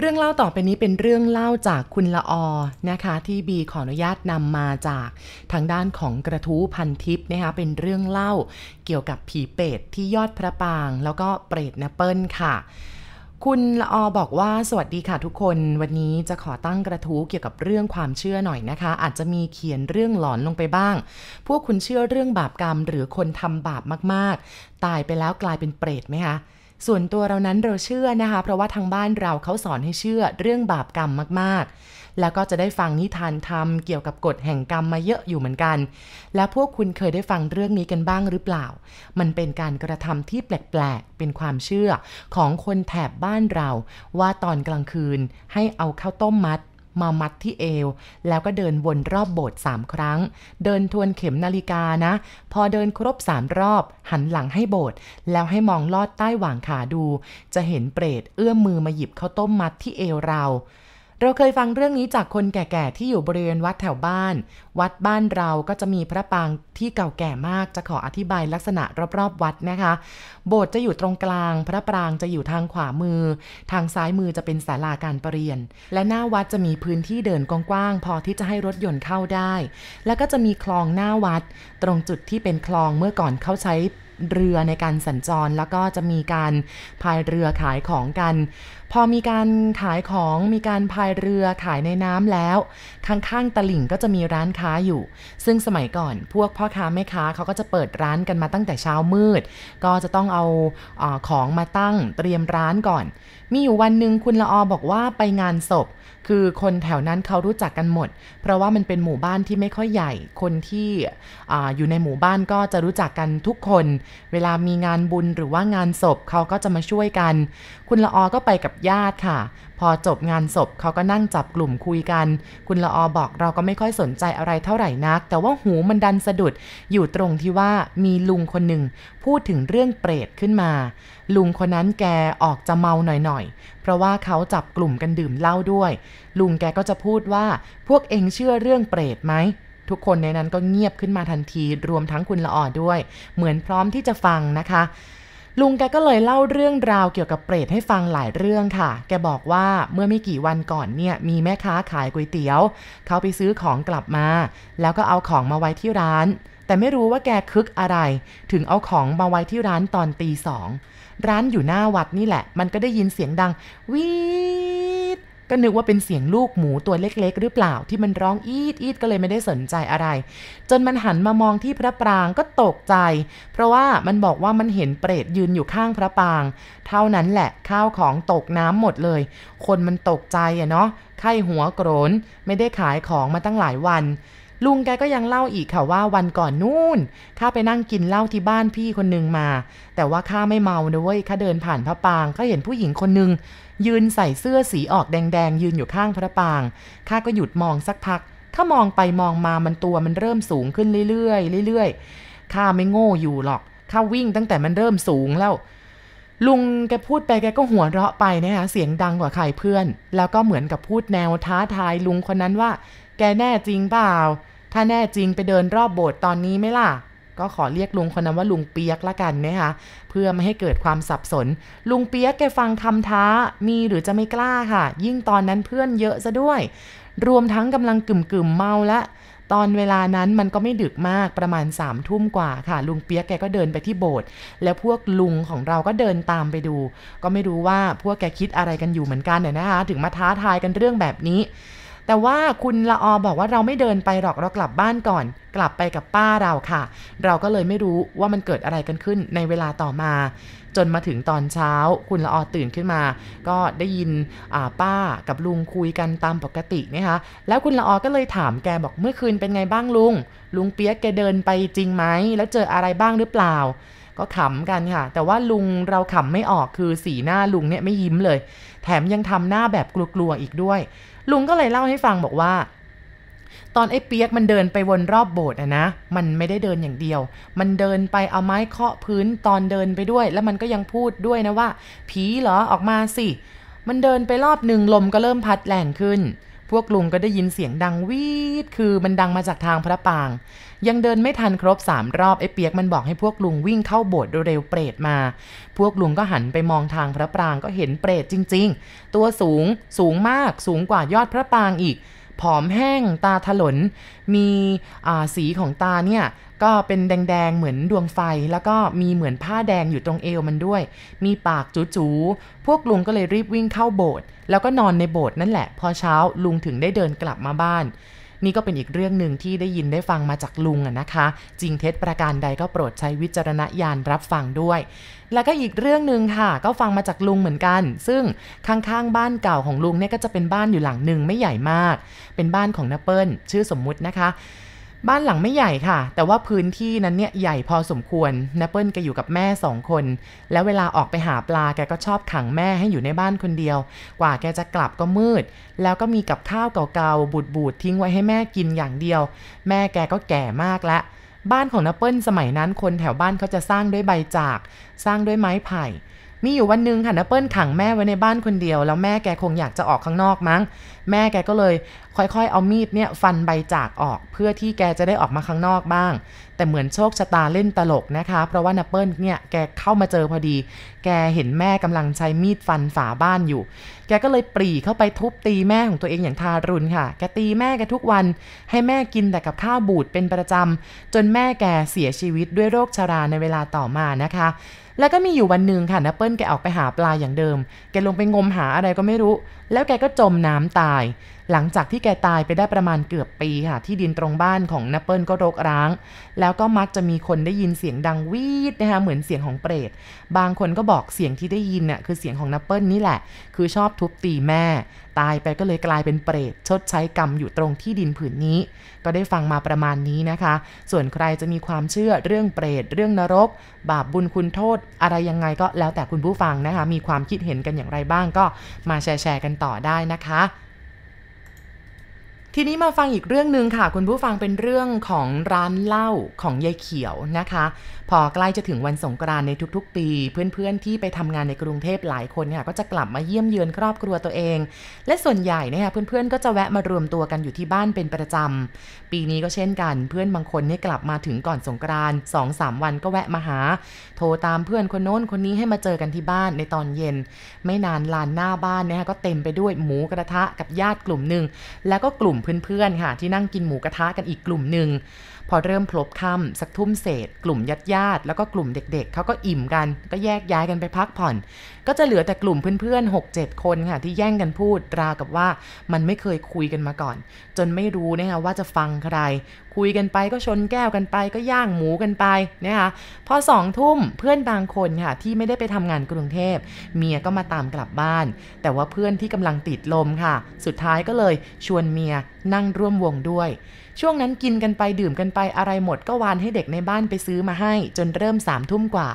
เรื่องเล่าต่อไปนี้เป็นเรื่องเล่าจากคุณละออนะคะ ที่บีขออนุญาตนำมาจากทางด้านของกระทู้พันทิปนะคะเป็นเรื่องเล่าเกี่ยวกับผีเปรตที่ยอดพระปาง แล้วก็เปรตนเปิลค่ะ คุณละออบอกว่าสวัสดีค่ะทุกคน วันนี้จะขอตั้งกระทู้เกี่ยวกับเรื่องความเชื่อหน่อยนะคะ อาจจะมีเขียนเรื่องหลอนลงไปบ้าง พวกคุณเชื่อเรื่องบาปกรรม หรือคนทำบาปมากๆ ตายไปแล้วกลายเป็นเปรตไหมคะ ส่วนตัวเรานั้นเราเชื่อนะคะ เพราะว่าทางบ้านเราเขาสอนให้เชื่อเรื่องบาปกรรมมากๆ แล้วก็จะได้ฟังนิทานธรรมเกี่ยวกับกฎแห่งกรรมมาเยอะอยู่เหมือนกัน แล้วพวกคุณเคยได้ฟังเรื่องนี้กันบ้างหรือเปล่า มันเป็นการกระทำที่แปลกๆ เป็นความเชื่อของคนแถบบ้านเรา ว่าตอนกลางคืนให้เอาข้าวต้มมัด มามัดที่เอว แล้วก็เดินวนรอบโบสถ์สามครั้ง เดินทวนเข็มนาฬิกานะ พอเดินครบสามรอบ หันหลังให้โบสถ์แล้วให้มองลอดใต้หว่างขาดู จะเห็นเปรตเอื้อมมือมาหยิบข้าวต้มมัดที่เอวเรา เราเคยฟังเรื่องนี้จากคนแก่ๆ ที่อยู่บริเวณวัดแถวบ้าน วัดบ้านเราก็จะมีพระปางที่เก่าแก่มาก จะขออธิบายลักษณะรอบๆ วัดนะคะ โบสถ์จะอยู่ตรงกลาง พระปรางจะอยู่ทางขวามือ ทางซ้ายมือจะเป็นศาลาการประเรียน และหน้าวัดจะมีพื้นที่เดินกว้างๆ พอที่จะให้รถยนต์เข้าได้ แล้วก็จะมีคลองหน้าวัด ตรงจุดที่เป็นคลองเมื่อก่อนเขาใช้ เรือในการสัญจร แล้วก็จะมีการพายเรือขายของกัน พอมีการขายของมีการพายเรือขายในน้ำแล้ว ข้างๆตลิ่งก็จะมีร้านค้าอยู่ ซึ่งสมัยก่อนพวกพ่อค้าแม่ค้าเขาก็จะเปิดร้านกันมาตั้งแต่เช้ามืด ก็จะต้องเอาอของมาตั้งเตรียมร้านก่อน มีอยู่วันหนึ่งคุณละออบอกว่าไปงานศพ คือคนแถวนั้นเขารู้จักกันหมด เพราะว่ามันเป็นหมู่บ้านที่ไม่ค่อยใหญ่ คนที่ออยู่ในหมู่บ้านก็จะรู้จักกันทุกคน เวลามีงานบุญหรือว่างานศพเขาก็จะมาช่วยกัน คุณละออก็ไปกับญาติค่ะ พอจบงานศพเขาก็นั่งจับกลุ่มคุยกัน คุณละออบอกเราก็ไม่ค่อยสนใจอะไรเท่าไหร่นัก แต่ว่าหูมันดันสะดุด อยู่ตรงที่ว่ามีลุงคนหนึ่งพูดถึงเรื่องเปรตขึ้นมา ลุงคนนั้นแกออกจะเมาหน่อยๆ เพราะว่าเขาจับกลุ่มกันดื่มเหล้าด้วย ลุงแกก็จะพูดว่าพวกเองเชื่อเรื่องเปรตไหมทุกคนในนั้นก็เงียบขึ้นมาทันที รวมทั้งคุณละอ่อด้วย เหมือนพร้อมที่จะฟังนะคะ ลุงแกก็เลยเล่าเรื่องราวเกี่ยวกับเปรตให้ฟังหลายเรื่องค่ะ แกบอกว่าเมื่อไม่กี่วันก่อนเนี่ยมีแม่ค้าขายก๋วยเตี๋ยว เขาไปซื้อของกลับมา แล้วก็เอาของมาไว้ที่ร้าน แต่ไม่รู้ว่าแกคึกอะไร ถึงเอาของมาไว้ที่ร้านตอนตีสอง ร้านอยู่หน้าวัดนี่แหละ มันก็ได้ยินเสียงดังวี ก็นึกว่าเป็นเสียงลูกหมูตัวเล็กๆ หรือเปล่าที่มันร้องอีดอีดก็เลยไม่ได้สนใจอะไร จนมันหันมามองที่พระปรางก็ตกใจ เพราะว่ามันบอกว่ามันเห็นเปรตยืนอยู่ข้างพระปราง เท่านั้นแหละข้าวของตกน้ำหมดเลย คนมันตกใจอะเนาะไข้หัวโกรนไม่ได้ขายของมาตั้งหลายวันลุงแกก็ยังเล่าอีกค่ะว่าวันก่อนนู่นข้าไปนั่งกินเหล้าที่บ้านพี่คนหนึ่งมา แต่ว่าข้าไม่เมานะเว้ยข้าเดินผ่านพระปางก็เห็นผู้หญิงคนหนึ่ง ยืนใส่เสื้อสีออกแดงๆ ยืนอยู่ข้างพระปาง ข้าก็หยุดมองสักพักข้ามองไปมองมามันตัวมันเริ่มสูงขึ้นเรื่อยๆเรื่อยๆ ข้าไม่โง่อยู่หรอก ข้าวิ่งตั้งแต่มันเริ่มสูงแล้ว ลุงแกพูดไปแกก็หัวเราะไปนะคะเสียงดังกว่าใครเพื่อน แล้วก็เหมือนกับพูดแนวท้าทายลุงคนนั้นว่า แกแน่จริงเปล่า ถ้าแน่จริงไปเดินรอบโบสถ์ตอนนี้ไหมล่ะ ก็ขอเรียกลุงคนนั้นว่าลุงเปียกละกันนะคะเพื่อไม่ให้เกิดความสับสน ลุงเปียกแกฟังคำท้ามีหรือจะไม่กล้าค่ะ ยิ่งตอนนั้นเพื่อนเยอะซะด้วย รวมทั้งกำลังกึ่มกึ่มเมาละตอนเวลานั้นมันก็ไม่ดึกมากประมาณสามทุ่มกว่าค่ะ ลุงเปียกแกก็เดินไปที่โบสถ์แล้วพวกลุงของเราก็เดินตามไปดู ก็ไม่รู้ว่าพวกแกคิดอะไรกันอยู่เหมือนกันเนี่ยนะคะ ถึงมาท้าทายกันเรื่องแบบนี้ แต่ว่าคุณละออบอกว่าเราไม่เดินไปหรอกเรากลับบ้านก่อน กลับไปกับป้าเราค่ะ เราก็เลยไม่รู้ว่ามันเกิดอะไรกันขึ้นในเวลาต่อมา จนมาถึงตอนเช้า คุณละออตื่นขึ้นมา ก็ได้ยินป้ากับลุงคุยกันตามปกตินะคะแล้วคุณละออก็เลยถามแกบอกเมื่อคืนเป็นไงบ้างลุง ลุงเปียกแกเดินไปจริงไหมแล้วเจออะไรบ้างหรือเปล่า ก็ขำกันค่ะ แต่ว่าลุงเราขำไม่ออกคือสีหน้าลุงเนี่ยไม่ยิ้มเลย แถมยังทำหน้าแบบกลัวๆอีกด้วย ลุงก็เลยเล่าให้ฟังบอกว่า ตอนไอ้เปียกมันเดินไปวนรอบโบสถ์อะนะ มันไม่ได้เดินอย่างเดียว มันเดินไปเอาไม้เคาะพื้นตอนเดินไปด้วย แล้วมันก็ยังพูดด้วยนะว่า ผีเหรอออกมาสิ มันเดินไปรอบหนึ่งลมก็เริ่มพัดแรงขึ้น พวกลุงก็ได้ยินเสียงดังวีดคือมันดังมาจากทางพระปาง ยังเดินไม่ทันครบสามรอบไอ้เปียกมันบอกให้พวกลุงวิ่งเข้าโบสถ์เร็วเปรตมา พวกลุงก็หันไปมองทางพระปรางก็เห็นเปรตจริง ๆ ตัวสูงสูงมากสูงกว่ายอดพระปรางอีก ผอมแห้งตาถลน มีสีของตาเนี่ยก็เป็นแดงๆ เหมือนดวงไฟ แล้วก็มีเหมือนผ้าแดงอยู่ตรงเอวมันด้วย มีปากจู๋ๆ พวกลุงก็เลยรีบวิ่งเข้าโบสถ์แล้วก็นอนในโบสถ์นั่นแหละ พอเช้าลุงถึงได้เดินกลับมาบ้าน นี่ก็เป็นอีกเรื่องหนึ่งที่ได้ยินได้ฟังมาจากลุงอะนะคะ จริงเท็จประการใดก็โปรดใช้วิจารณญาณรับฟังด้วย แล้วก็อีกเรื่องหนึ่งค่ะ ก็ฟังมาจากลุงเหมือนกัน ซึ่งข้างๆบ้านเก่าของลุงเนี่ยก็จะเป็นบ้านอยู่หลังหนึ่งไม่ใหญ่มาก เป็นบ้านของนเปิลชื่อสมมุตินะคะ บ้านหลังไม่ใหญ่ค่ะ แต่ว่าพื้นที่นั้นเนี่ยใหญ่พอสมควรนเปิลแกอยู่กับแม่สองคน แล้วเวลาออกไปหาปลาแกก็ชอบขังแม่ให้อยู่ในบ้านคนเดียว กว่าแกจะกลับก็มืด แล้วก็มีกับข้าวเก่าๆบูดๆทิ้งไว้ให้แม่กินอย่างเดียว แม่แกก็แก่มากแล้วบ้านของนเปิลสมัยนั้นคนแถวบ้านเขาจะสร้างด้วยใบจาก สร้างด้วยไม้ไผ่ มีอยู่วันหนึ่งค่ะนเปิลขังแม่ไว้ในบ้านคนเดียว แล้วแม่แกคงอยากจะออกข้างนอกมั้ง แม่แกก็เลยค่อยๆ เอามีดเนี่ยฟันใบจากออกเพื่อที่แกจะได้ออกมาข้างนอกบ้าง แต่เหมือนโชคชะตาเล่นตลกนะคะ เพราะว่านัปเปิลเนี่ยแกเข้ามาเจอพอดี แกเห็นแม่กำลังใช้มีดฟันฝาบ้านอยู่ แกก็เลยปรีเข้าไปทุบตีแม่ของตัวเองอย่างทารุณค่ะ แกตีแม่แกทุกวัน ให้แม่กินแต่กับข้าวบูดเป็นประจำจนแม่แกเสียชีวิตด้วยโรคชาราในเวลาต่อมานะคะแล้วก็มีอยู่วันหนึ่งค่ะนัปเปิลแกออกไปหาปลาอย่างเดิม แกลงไปงมหาอะไรก็ไม่รู้ แล้วแกก็จมน้ำตาย หลังจากที่แกตายไปได้ประมาณเกือบปีค่ะ ที่ดินตรงบ้านของนัเปิลก็รกร้าง แล้วก็มักจะมีคนได้ยินเสียงดังวีดนะคะเหมือนเสียงของเปรต บางคนก็บอกเสียงที่ได้ยินน่ะคือเสียงของนัเปิลนี่แหละ คือชอบทุบตีแม่ ตายไปก็เลยกลายเป็นเปรต ชดใช้กรรมอยู่ตรงที่ดินผืนนี้ ก็ได้ฟังมาประมาณนี้นะคะ ส่วนใครจะมีความเชื่อเรื่องเปรต เรื่องนรก บาปบุญคุณโทษ อะไรยังไงก็แล้วแต่คุณผู้ฟังนะคะ มีความคิดเห็นกันอย่างไรบ้างก็มาแชร์กันต่อได้นะคะ ทีนี้มาฟังอีกเรื่องหนึ่งค่ะ คุณผู้ฟังเป็นเรื่องของร้านเหล้าของยายเขียวนะคะ พอใกล้จะถึงวันสงกรานในทุกๆ ปี เพื่อนๆที่ไปทำงานในกรุงเทพหลายคนค่ะก็จะกลับมาเยี่ยมเยือนครอบครัวตัวเอง และส่วนใหญ่เนี่ยเพื่อนๆก็จะแวะมารวมตัวกันอยู่ที่บ้านเป็นประจำปีนี้ก็เช่นกัน เพื่อนบางคนเนี่ยกลับมาถึงก่อนสงกรานสองสามวันก็แวะมาหา โทรตามเพื่อนคนโน้นคนนี้ให้มาเจอกันที่บ้านในตอนเย็น ไม่นานลานหน้าบ้านเนี่ยก็เต็มไปด้วยหมูกระทะกับญาติกลุ่มหนึ่งแล้วก็กลุ่มเพื่อนๆค่ะ ที่นั่งกินหมูกระทะกันอีกกลุ่มหนึ่งพอเริ่มพลบค่ำสักทุ่มเศษ กลุ่มญาติญาติแล้วก็กลุ่มเด็กๆเขาก็อิ่มกัน ก็แยกย้ายกันไปพักผ่อน ก็จะเหลือแต่กลุ่มเพื่อนๆ 6 7 คนค่ะ ที่แย่งกันพูดราวกับว่ามันไม่เคยคุยกันมาก่อน จนไม่รู้นะคะว่าจะฟังใคร คุยกันไปก็ชนแก้วกันไป ก็ย่างหมูกันไปนะคะพอสองทุ่มเพื่อนบางคนค่ะที่ไม่ได้ไปทำงานกรุงเทพ เมียก็มาตามกลับบ้าน แต่ว่าเพื่อนที่กำลังติดลมค่ะ สุดท้ายก็เลยชวนเมีย นั่งร่วมวงด้วย ช่วงนั้นกินกันไปดื่มกันไปอะไรหมดก็วานให้เด็กในบ้านไปซื้อมาให้ จนเริ่มสามทุ่มกว่า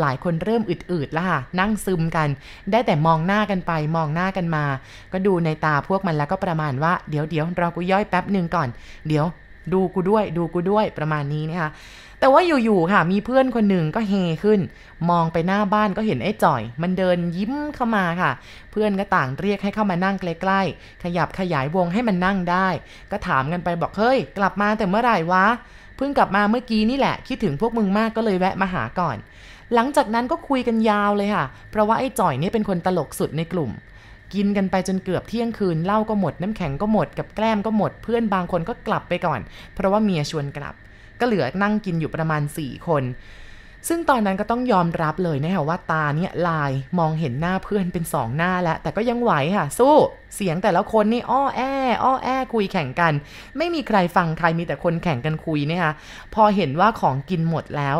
หลายคนเริ่มอึดๆแล้วค่ะ นั่งซึมกัน ได้แต่มองหน้ากันไปมองหน้ากันมา ก็ดูในตาพวกมันแล้วก็ประมาณว่าเดี๋ยวเดี๋ยวเรากูย่อยแป๊บหนึ่งก่อน เดี๋ยว ดูกูด้วย ดูกูด้วยประมาณนี้นะคะ แต่ว่าอยู่ๆค่ะ มีเพื่อนคนหนึ่งก็เฮขึ้น มองไปหน้าบ้านก็เห็นไอ้จ่อย มันเดินยิ้มเข้ามาค่ะ เพื่อนก็ต่างเรียกให้เข้ามานั่งใกล้ๆ ขยับขยายวงให้มันนั่งได้ ก็ถามกันไปบอกเฮ้ย กลับมาแต่เมื่อไหร่วะ เพิ่งกลับมาเมื่อกี้นี่แหละ คิดถึงพวกมึงมากก็เลยแวะมาหาก่อน หลังจากนั้นก็คุยกันยาวเลยค่ะ เพราะว่าไอ้จ่อยนี่เป็นคนตลกสุดในกลุ่มกินกันไปจนเกือบเที่ยงคืนเหล้าก็หมด น้ำแข็งก็หมดกับแกล้มก็หมด เพื่อนบางคนก็กลับไปก่อน เพราะว่าเมียชวนกลับ ก็เหลือนั่งกินอยู่ประมาณ 4 คน ซึ่งตอนนั้นก็ต้องยอมรับเลยนะคะว่าตาเนี่ยลายมองเห็นหน้าเพื่อนเป็นสองหน้าแล้ว แต่ก็ยังไหวค่ะ สู้ เสียงแต่ละคนนี่อ้อแออ้อแอคุยแข่งกัน ไม่มีใครฟังใครมีแต่คนแข่งกันคุยนะคะพอเห็นว่าของกินหมดแล้ว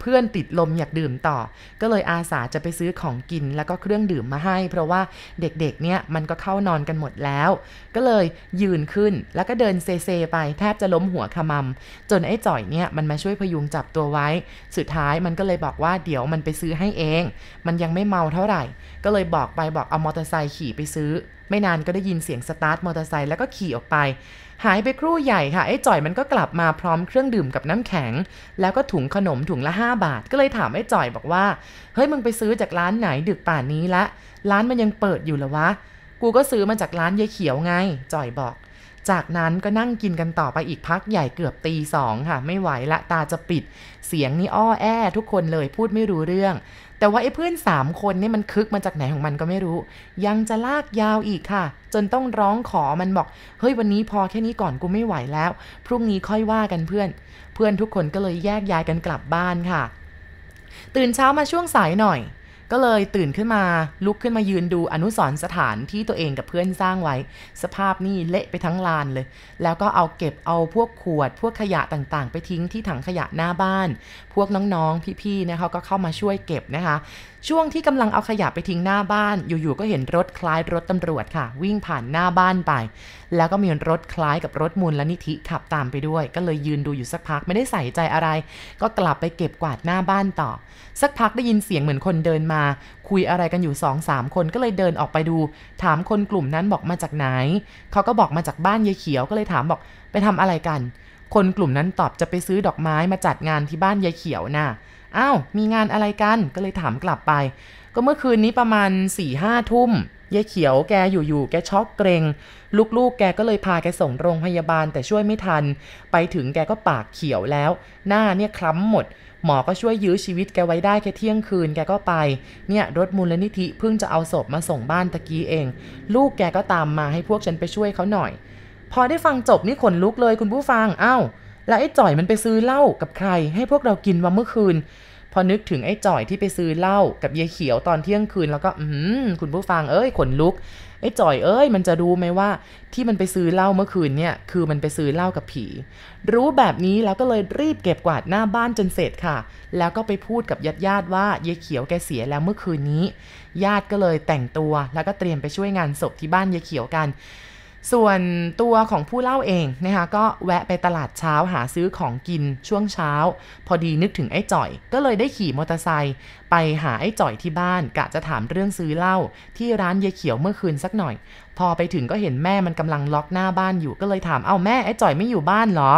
เพื่อนติดลมอยากดื่มต่อ ก็เลยอาสาจะไปซื้อของกินแล้วก็เครื่องดื่มมาให้ เพราะว่าเด็กๆ เนี่ยมันก็เข้านอนกันหมดแล้ว ก็เลยยืนขึ้นแล้วก็เดินเซเซไปแทบจะล้มหัวขมำจนไอ้จ่อยเนี่ยมันมาช่วยพยุงจับตัวไว้ สุดท้ายมันก็เลยบอกว่าเดี๋ยวมันไปซื้อให้เอง มันยังไม่เมาเท่าไหร่ ก็เลยบอกไปบอกเอามอเตอร์ไซค์ขี่ไปซื้อ ไม่นานก็ได้ยินเสียงสตาร์ทมอเตอร์ไซค์แล้วก็ขี่ออกไป หายไปครู่ใหญ่ค่ะไอ้จ่อยมันก็กลับมาพร้อมเครื่องดื่มกับน้ำแข็ง แล้วก็ถุงขนมถุงละ 5 บาท ก็เลยถามไอ้จ่อยบอกว่า เฮ้ยมึงไปซื้อจากร้านไหนดึกป่านนี้ละ ร้านมันยังเปิดอยู่หรอวะ กูก็ซื้อมาจากร้านยายเขียวไง จ่อยบอก จากนั้นก็นั่งกินกันต่อไปอีกพักใหญ่เกือบตีสองค่ะ ไม่ไหวละตาจะปิด เสียงนี่อ้อแอทุกคนเลยพูดไม่รู้เรื่อง แต่ว่าไอ้เพื่อนสามคนนี่มันคึกมาจากไหนของมันก็ไม่รู้ ยังจะลากยาวอีกค่ะ จนต้องร้องขอมันบอก เฮ้ยวันนี้พอแค่นี้ก่อนกูไม่ไหวแล้ว พรุ่งนี้ค่อยว่ากันเพื่อน เพื่อนทุกคนก็เลยแยกย้ายกันกลับบ้านค่ะ ตื่นเช้ามาช่วงสายหน่อย ก็เลยตื่นขึ้นมาลุกขึ้นมายืนดูอนุสรสถานที่ตัวเองกับเพื่อนสร้างไว้ สภาพนี่เละไปทั้งลานเลย แล้วก็เอาเก็บเอาพวกขวด พวกขยะต่างๆ ไปทิ้งที่ถังขยะหน้าบ้าน พวกน้องๆพี่ๆเนี่ยเขาก็เข้ามาช่วยเก็บนะคะ ช่วงที่กำลังเอาขยะไปทิ้งหน้าบ้าน อยู่ๆก็เห็นรถคล้ายรถตำรวจค่ะ วิ่งผ่านหน้าบ้านไป แล้วก็มีรถคล้ายกับรถมูลและนิธิขับตามไปด้วย ก็เลยยืนดูอยู่สักพักไม่ได้ใส่ใจอะไร ก็กลับไปเก็บกวาดหน้าบ้านต่อ สักพักได้ยินเสียงเหมือนคนเดินมาคุยอะไรกันอยู่สองสามคนก็เลยเดินออกไปดู ถามคนกลุ่มนั้นบอกมาจากไหน เขาก็บอกมาจากบ้านยายเขียวก็เลยถามบอกไปทำอะไรกัน คนกลุ่มนั้นตอบจะไปซื้อดอกไม้มาจัดงานที่บ้านยายเขียวน่ะอ้าวมีงานอะไรกันก็เลยถามกลับไป ก็เมื่อคืนนี้ประมาณ4ี่ห้าทุ่มยายเขียวแกอยู่ๆแกช็อกเกรงลูกๆ แกก็เลยพาแกส่งโรงพยาบาลแต่ช่วยไม่ทัน ไปถึงแกก็ปากเขียวแล้ว หน้าเนี่ยคล้ำหมด หมอก็ช่วยยื้อชีวิตแกไว้ได้แค่เที่ยงคืนแกก็ไป เนี่ยรถมูลนิธิเพิ่งจะเอาศพมาส่งบ้านตะกี้เอง ลูกแกก็ตามมาให้พวกฉันไปช่วยเขาหน่อย พอได้ฟังจบนี่ขนลุกเลยคุณผู้ฟังอ้าวแล้วไอ้จ่อยมันไปซื้อเหล้ากับใคร ให้พวกเรากินวันเมื่อคืน พอนึกถึงไอ้จ่อยที่ไปซื้อเหล้ากับยายเขียวตอนเที่ยงคืนแล้วก็อืมคุณผู้ฟังเอ้ยขนลุก ไอ้จ่อยเอ้ยมันจะรู้ไหมว่าที่มันไปซื้อเหล้าเมื่อคืนเนี่ยคือมันไปซื้อเหล้ากับผี รู้แบบนี้แล้วก็เลยรีบเก็บกวาดหน้าบ้านจนเสร็จค่ะ แล้วก็ไปพูดกับญาติญาติว่ายายเขียวแกเสียแล้วเมื่อคืนนี้ ญาติก็เลยแต่งตัวแล้วก็เตรียมไปช่วยงานศพที่บ้านยายเขียวกัน ส่วนตัวของผู้เล่าเองนะคะก็แวะไปตลาดเช้าหาซื้อของกินช่วงเช้า พอดีนึกถึงไอ้จ่อย ก็เลยได้ขี่มอเตอร์ไซค์ไปหาไอ้จ่อยที่บ้านกะจะถามเรื่องซื้อเหล้าที่ร้านยายเขียวเมื่อคืนสักหน่อย พอไปถึงก็เห็นแม่มันกำลังล็อกหน้าบ้านอยู่ก็เลยถามเอ้าแม่ไอ้จ่อยไม่อยู่บ้านเหรอ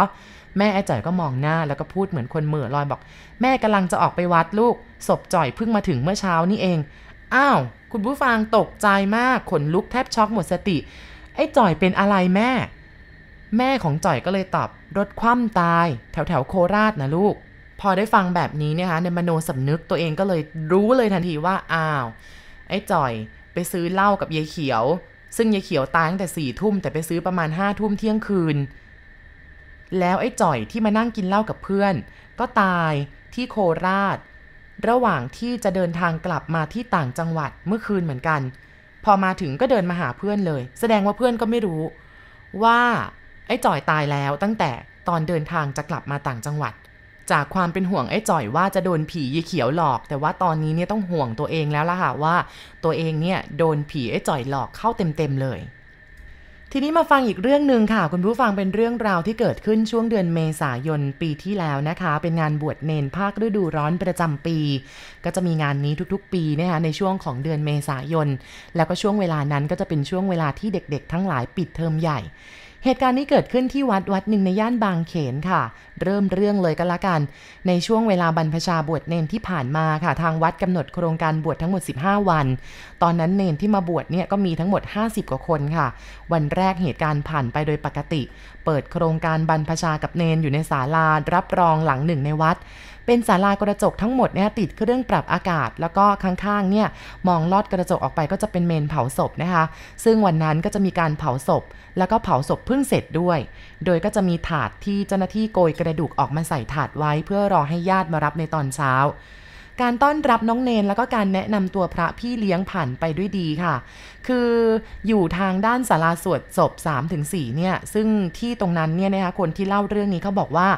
แม่ไอ้จ่อยก็มองหน้าแล้วก็พูดเหมือนคนเหม่อลอยบอก แม่กำลังจะออกไปวัดลูกศพจ่อยเพิ่งมาถึงเมื่อเช้านี่เองอ้าวคุณผู้ฟังตกใจมากขนลุกแทบช็อกหมดสติ ไอ้จ่อยเป็นอะไรแม่ แม่ของจ่อยก็เลยตอบรถคว่ำตาย แถวแถวโคราชนะลูก พอได้ฟังแบบนี้เนี่ยคะในมโนสำนึกตัวเองก็เลยรู้เลยทันทีว่าอ้าว ไอ้จ่อยไปซื้อเหล้ากับยายเขียว ซึ่งยายเขียวตายตั้งแต่สี่ทุ่มแต่ไปซื้อประมาณห้าทุ่มเที่ยงคืน แล้วไอ้จ่อยที่มานั่งกินเหล้ากับเพื่อน ก็ตายที่โคราช ระหว่างที่จะเดินทางกลับมาที่ต่างจังหวัดเมื่อคืนเหมือนกัน พอมาถึงก็เดินมาหาเพื่อนเลย แสดงว่าเพื่อนก็ไม่รู้ ว่าไอ้จ่อยตายแล้วตั้งแต่ตอนเดินทางจะกลับมาต่างจังหวัด จากความเป็นห่วงไอ้จ่อยว่าจะโดนผียีเขียวหลอก แต่ว่าตอนนี้เนี่ยต้องห่วงตัวเองแล้วล่ะค่ะว่า ตัวเองเนี่ยโดนผีไอ้จ่อยหลอกเข้าเต็มๆเลย ทีนี้มาฟังอีกเรื่องหนึ่งค่ะ คุณผู้ฟังเป็นเรื่องราวที่เกิดขึ้นช่วงเดือนเมษายนปีที่แล้วนะคะ เป็นงานบวชเนนภาคฤดูร้อนประจำปี ก็จะมีงานนี้ทุกๆ ปีนะคะในช่วงของเดือนเมษายน แล้วก็ช่วงเวลานั้นก็จะเป็นช่วงเวลาที่เด็กๆ ทั้งหลายปิดเทอมใหญ่ เหตุการณ์นี้เกิดขึ้นที่วัดวัดหนึ่งในย่านบางเขนค่ะ เริ่มเรื่องเลยก็แล้วกัน ในช่วงเวลาบรรพชาบวชเนนที่ผ่านมาค่ะ ทางวัดกำหนดโครงการบวชทั้งหมด 15 วัน ตอนนั้นเนนที่มาบวชเนี่ยก็มีทั้งหมด 50 กว่าคนค่ะ วันแรกเหตุการณ์ผ่านไปโดยปกติ เปิดโครงการบรรพชากับเนนอยู่ในศาลารับรองหลังหนึ่งในวัด เป็นศาลากระจกทั้งหมดเนี่ยติดเครื่องปรับอากาศ แล้วก็ข้างๆเนี่ยมองลอดกระจกออกไปก็จะเป็นเมนเผาศพนะคะ ซึ่งวันนั้นก็จะมีการเผาศพ แล้วก็เผาศพเพิ่งเสร็จด้วย โดยก็จะมีถาดที่เจ้าหน้าที่โกยกระดูกออกมาใส่ถาดไว้ เพื่อรอให้ญาติมารับในตอนเช้า การต้อนรับน้องเนนแล้วก็การแนะนำตัวพระพี่เลี้ยงผ่านไปด้วยดีค่ะ คืออยู่ทางด้านศาลาสวดศพ3-4เนี่ย ซึ่งที่ตรงนั้นเนี่ยนะคะคนที่เล่าเรื่องนี้เขาบอกว่า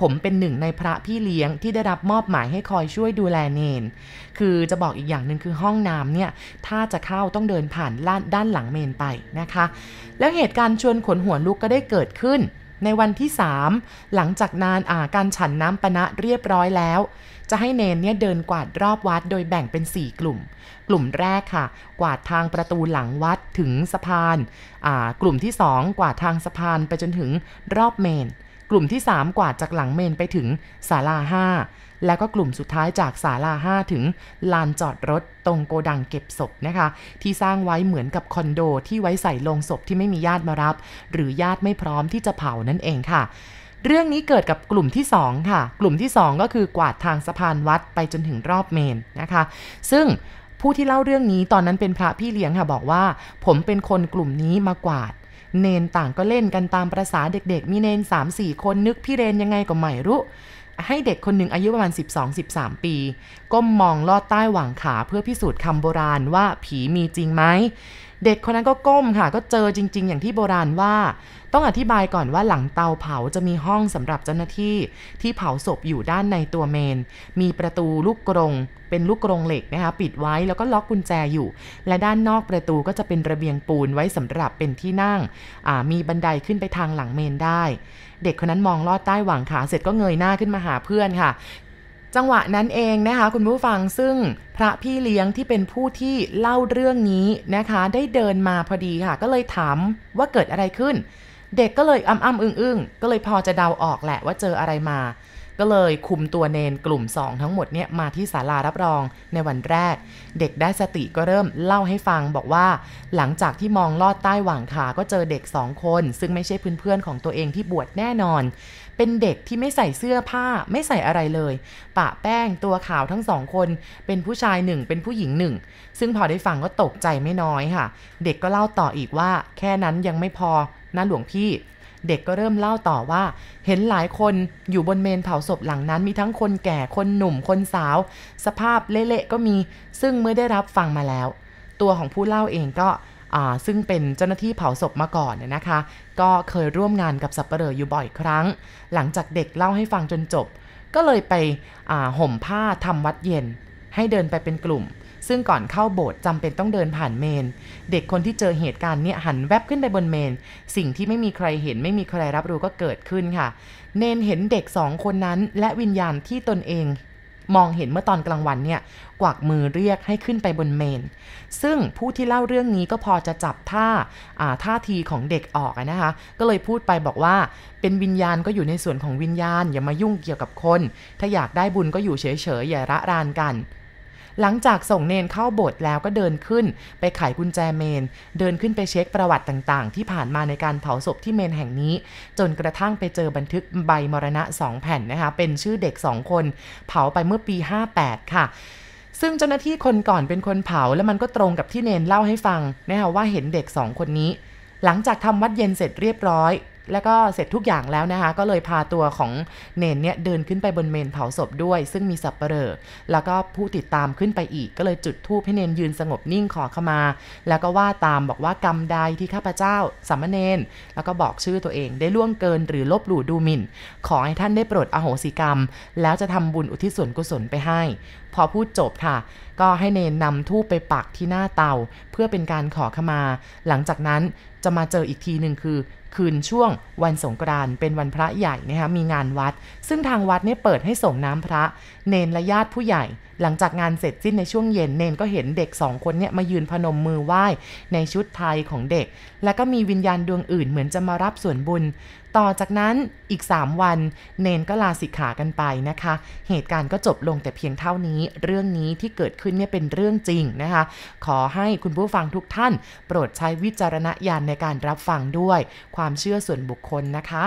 ผมเป็นหนึ่งในพระพี่เลี้ยงที่ได้รับมอบหมายให้คอยช่วยดูแลเนน คือจะบอกอีกอย่างหนึ่งคือห้องน้ำเนี่ย ถ้าจะเข้าต้องเดินผ่านด้านด้านหลังเมนไปนะคะ แล้วเหตุการณ์ชวนขนหัวลุกก็ได้เกิดขึ้นในวันที่ 3 หลังจากนานอาการฉันน้ำปะนะเรียบร้อยแล้ว จะให้เนนเนี่ยเดินกวาดรอบวัดโดยแบ่งเป็น 4 กลุ่ม กลุ่มแรกค่ะ กวาดทางประตูหลังวัดถึงสะพานอ่ากลุ่มที่ 2 กวาดทางสะพานไปจนถึงรอบเมน กลุ่มที่ 3 กวาดจากหลังเมนไปถึงศาลาห้าแล้วก็กลุ่มสุดท้ายจากศาลาห้าถึงลานจอดรถตรงโกดังเก็บศพนะคะ ที่สร้างไว้เหมือนกับคอนโดที่ไว้ใส่ลงศพที่ไม่มีญาติมารับ หรือญาติไม่พร้อมที่จะเผานั่นเองค่ะ เรื่องนี้เกิดกับกลุ่มที่ 2 ค่ะ กลุ่มที่ 2 ก็คือกวาดทางสะพานวัดไปจนถึงรอบเมนนะคะ ซึ่งผู้ที่เล่าเรื่องนี้ตอนนั้นเป็นพระพี่เลี้ยงค่ะบอกว่า ผมเป็นคนกลุ่มนี้มากวาด เนนต่างก็เล่นกันตามประษาเด็กๆ มีเนน 3-4 คนนึกพี่เรนยังไงก็ไม่รู้ให้เด็กคนหนึ่งอายุประมาณ 12-13 ปี ก้มมองลอดใต้หว่างขาเพื่อพิสูจน์คำโบราณว่าผีมีจริงไหม เด็กคนนั้นก็ก้มค่ะ ก็เจอจริง ๆ อย่างที่โบราณว่า ต้องอธิบายก่อนว่าหลังเตาเผาจะมีห้องสำหรับเจ้าหน้าที่ ที่เผาศพอยู่ด้านในตัวเมน มีประตูลูกกรงเป็นลูกกรงเหล็กนะคะปิดไว้แล้วก็ล็อกกุญแจอยู่ และด้านนอกประตูก็จะเป็นระเบียงปูนไว้สำหรับเป็นที่นั่ง มีบันไดขึ้นไปทางหลังเมนได้ เด็กคนนั้นมองลอดใต้หว่างขาเสร็จก็เงยหน้าขึ้นมาหาเพื่อนค่ะ จังหวะนั้นเองนะคะ คุณผู้ฟังซึ่งพระพี่เลี้ยงที่เป็นผู้ที่เล่าเรื่องนี้นะคะ ได้เดินมาพอดีค่ะ ก็เลยถามว่าเกิดอะไรขึ้น เด็กก็เลยอ้ำอ้ำอึ้งอึ้งก็เลยพอจะเดาออกแหละว่าเจออะไรมา ก็เลยคุมตัวเนนกลุ่ม 2 ทั้งหมดเนี่ยมาที่ศาลารับรองในวันแรก เด็กได้สติก็เริ่มเล่าให้ฟังบอกว่า หลังจากที่มองลอดใต้หว่างขาก็เจอเด็กสองคน ซึ่งไม่ใช่เพื่อนๆของตัวเองที่บวชแน่นอน เป็นเด็กที่ไม่ใส่เสื้อผ้าไม่ใส่อะไรเลย ปะแป้งตัวขาวทั้งสองคน เป็นผู้ชายหนึ่งเป็นผู้หญิงหนึ่ง ซึ่งพอได้ฟังก็ตกใจไม่น้อยค่ะ เด็กก็เล่าต่ออีกว่า แค่นั้นยังไม่พอนะหลวงพี่เด็กก็เริ่มเล่าต่อว่า เห็นหลายคนอยู่บนเมนเผาศพหลังนั้นมีทั้งคนแก่คนหนุ่มคนสาว สภาพเละๆก็มี ซึ่งเมื่อได้รับฟังมาแล้ว ตัวของผู้เล่าเองก็ ซึ่งเป็นเจ้าหน้าที่เผาศพมาก่อนนะคะ ก็เคยร่วมงานกับสับปเหร่ออยู่บ่อยครั้ง หลังจากเด็กเล่าให้ฟังจนจบ ก็เลยไปห่มผ้าทำวัดเย็น ให้เดินไปเป็นกลุ่ม ซึ่งก่อนเข้าโบสถ์จำเป็นต้องเดินผ่านเมน เด็กคนที่เจอเหตุการณ์เนี่ยหันแวบขึ้นไปบนเมน สิ่งที่ไม่มีใครเห็นไม่มีใครรับรู้ก็เกิดขึ้นค่ะ เนนเห็นเด็กสองคนนั้นและวิญญาณที่ตนเอง มองเห็นเมื่อตอนกลางวันเนี่ยกวักมือเรียกให้ขึ้นไปบนเมน ซึ่งผู้ที่เล่าเรื่องนี้ก็พอจะจับท่าท่าทีของเด็กออกนะคะ ก็เลยพูดไปบอกว่า เป็นวิญญาณก็อยู่ในส่วนของวิญญาณ อย่ามายุ่งเกี่ยวกับคน ถ้าอยากได้บุญก็อยู่เฉยๆอย่าระรานกัน หลังจากส่งเนนเข้าโบสถ์แล้วก็เดินขึ้น ไปไขกุญแจเมน เดินขึ้นไปเช็คประวัติต่างๆ ที่ผ่านมาในการเผาศพที่เมนแห่งนี้ จนกระทั่งไปเจอบันทึกใบมรณะ 2 แผ่นนะคะ เป็นชื่อเด็ก 2 คน เผาไปเมื่อปี 58 ค่ะซึ่งเจ้าหน้าที่คนก่อนเป็นคนเผาแล้วมันก็ตรงกับที่เนนเล่าให้ฟังนะคะว่าเห็นเด็ก2คนนี้ หลังจากทำวัดเย็นเสร็จเรียบร้อย แล้วก็เสร็จทุกอย่างแล้วนะคะ ก็เลยพาตัวของเนนเนี่ยเดินขึ้นไปบนเมนเผาศพด้วย ซึ่งมีสับเปลอแล้วก็ผู้ติดตามขึ้นไปอีก ก็เลยจุดธูปให้เนนยืนสงบนิ่งขอขมา แล้วก็ว่าตามบอกว่ากรรมใดที่ข้าพเจ้าสามเณรแล้วก็บอกชื่อตัวเองได้ล่วงเกินหรือลบหลู่ดูหมิ่น ขอให้ท่านได้โปรดอโหสิกรรม แล้วจะทำบุญอุทิศส่วนกุศลไปให้ พอพูดจบค่ะ ก็ให้เนนนำทูปไปปักที่หน้าเตา เพื่อเป็นการขอขมา หลังจากนั้นจะมาเจออีกทีหนึ่งคือ คืนช่วงวันสงกรานต์เป็นวันพระใหญ่นะคะมีงานวัด ซึ่งทางวัดเนี่ยเปิดให้ส่งน้ำพระ เนนและญาติผู้ใหญ่ หลังจากงานเสร็จสิ้นในช่วงเย็นเนนก็เห็นเด็กสองคนเนี่ยมายืนพนมมือไหว้ในชุดไทยของเด็ก แล้วก็มีวิญญาณดวงอื่นเหมือนจะมารับส่วนบุญ ต่อจากนั้นอีก 3 วัน เนนก็ลาสิกขากันไปนะคะ เหตุการณ์ก็จบลงแต่เพียงเท่านี้ เรื่องนี้ที่เกิดขึ้นเนี่ยเป็นเรื่องจริงนะคะ ขอให้คุณผู้ฟังทุกท่าน โปรดใช้วิจารณญาณในการรับฟังด้วย ความเชื่อส่วนบุคคลนะคะ